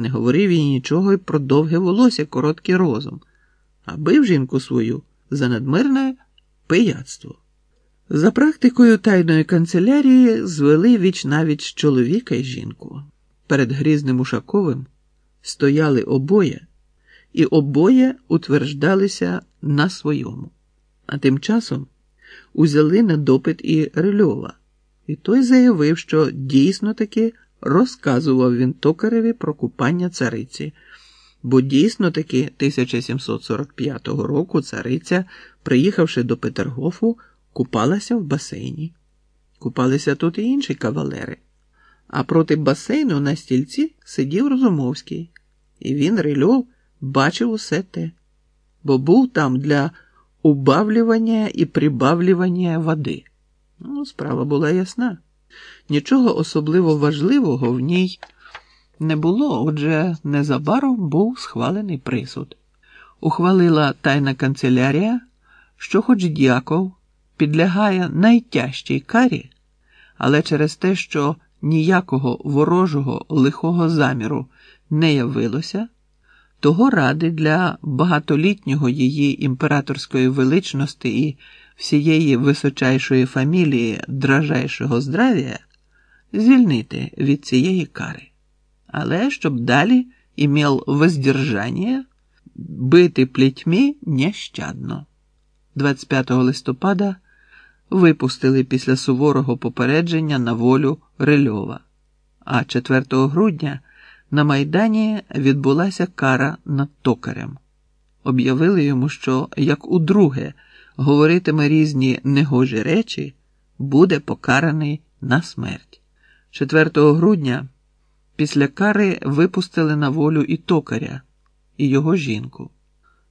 Не говорив їй нічого й про довге волосся, короткий розум, а бив жінку свою за надмирне пияцтво. За практикою тайної канцелярії звели віч навіть чоловіка й жінку. Перед грізним Ушаковим стояли обоє, і обоє утверждалися на своєму. А тим часом узяли на допит і Рильова, і той заявив, що дійсно таки розказував він токареві про купання цариці, бо дійсно таки 1745 року цариця, приїхавши до Петергофу, купалася в басейні. Купалися тут і інші кавалери. А проти басейну на стільці сидів Розумовський, і він, Рильов, бачив усе те, бо був там для убавлювання і прибавлювання води. Ну, справа була ясна. Нічого особливо важливого в ній не було, отже, незабаром був схвалений присуд. Ухвалила тайна канцелярія, що, хоч дяков, підлягає найтяжчій карі, але через те, що ніякого ворожого лихого заміру не явилося, того ради для багатолітнього її імператорської величності і всієї височайшої фамілії дражайшого здравія звільнити від цієї кари, але щоб далі імел воздержання бити плітьмі нещадно. 25 листопада випустили після суворого попередження на волю Рильова, а 4 грудня на Майдані відбулася кара над токарем. Об'явили йому, що як удруге говоритиме різні негожі речі, буде покараний на смерть. 4 грудня після кари випустили на волю і токаря, і його жінку.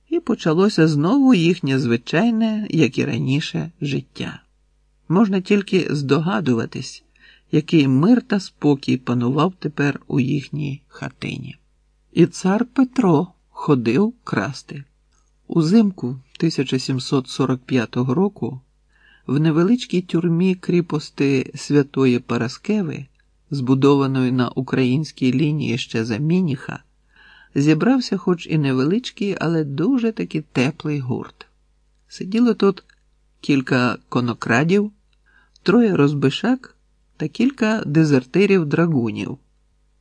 І почалося знову їхнє звичайне, як і раніше, життя. Можна тільки здогадуватись, який мир та спокій панував тепер у їхній хатині. І цар Петро ходив красти. Узимку 1745 року в невеличкій тюрмі кріпости Святої Параскеви, збудованої на українській лінії ще за Мініха, зібрався хоч і невеличкий, але дуже таки теплий гурт. Сиділо тут кілька конокрадів, троє розбишак та кілька дезертирів драгунів.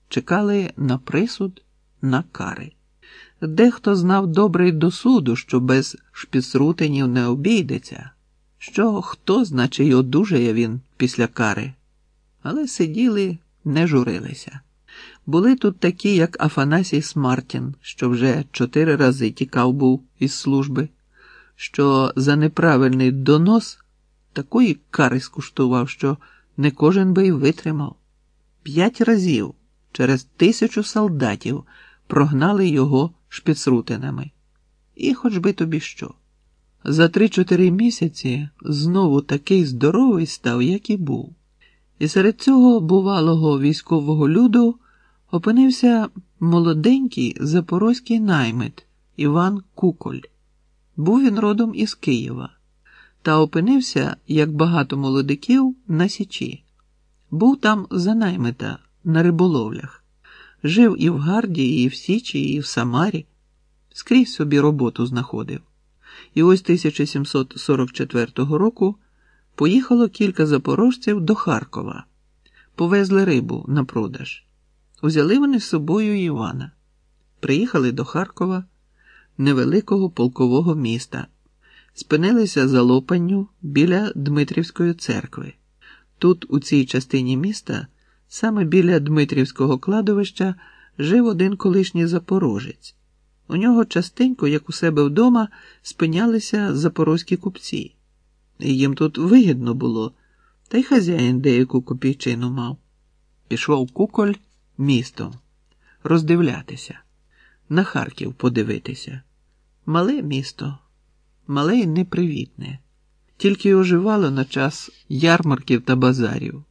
Чекали на присуд, на кари. Дехто знав добре й до суду, що без шпіцрутинів не обійдеться, що хто, значить, й одужає він після кари, але сиділи, не журилися. Були тут такі, як Афанасій Смартін, що вже чотири рази тікав був із служби, що за неправильний донос такої кари скуштував, що не кожен би й витримав. П'ять разів через тисячу солдатів прогнали його шпіцрутинами. І хоч би тобі що. За три-чотири місяці знову такий здоровий став, як і був. І серед цього бувалого військового люду опинився молоденький запорозький наймит Іван Куколь. Був він родом із Києва та опинився, як багато молодиків, на Січі. Був там за наймита на риболовлях, жив і в Гарді, і в Січі, і в Самарі, скрізь собі роботу знаходив. І ось 1744 року поїхало кілька запорожців до Харкова, повезли рибу на продаж. Узяли вони з собою Івана. Приїхали до Харкова, невеликого полкового міста, спинилися за лопанню біля Дмитрівської церкви. Тут, у цій частині міста, саме біля Дмитрівського кладовища, жив один колишній запорожець. У нього частенько, як у себе вдома, спинялися запорозькі купці. Їм тут вигідно було, та й хазяїн деяку копійчину мав. Пішов куколь містом, роздивлятися, на Харків подивитися. Мале місто, мале й непривітне, тільки оживало на час ярмарків та базарів.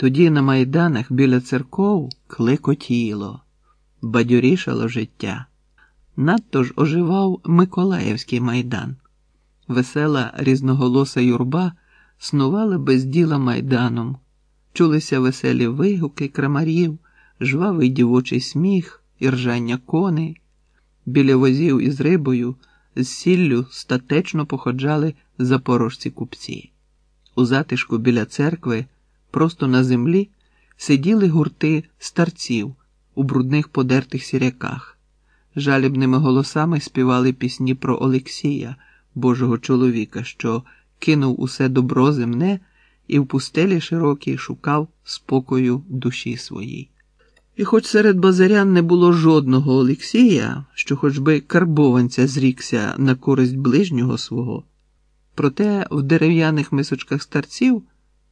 Тоді на майданах біля церков клекотіло, бадьорішало життя. Надто ж оживав Миколаївський майдан. Весела різноголоса юрба снувала без діла майданом, чулися веселі вигуки крамарів, жвавий дівочий сміх і ржання коней. Біля возів із рибою з сіллю статечно походжали запорожці купці. У затишку біля церкви, просто на землі, сиділи гурти старців у брудних подертих сіряках, жалібними голосами співали пісні про Олексія, Божого чоловіка, що кинув усе добро земне і в пустелі широкій шукав спокою душі своїй. І хоч серед базарян не було жодного Олексія, що хоч би карбованця зрікся на користь ближнього свого, проте в дерев'яних мисочках старців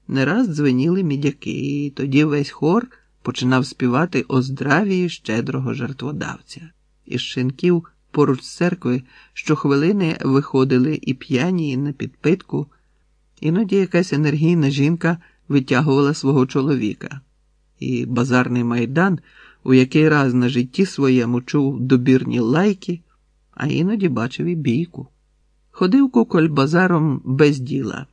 не раз дзвеніли мідяки, і тоді весь хор починав співати о здравії щедрого жертводавця. Із шинків поруч з церкви щохвилини виходили і п'яні, і на підпитку, іноді якась енергійна жінка витягувала свого чоловіка і базарний майдан у який раз на житті своєму чув добірні лайки, а іноді бачив і бійку. Ходив куколь базаром без діла.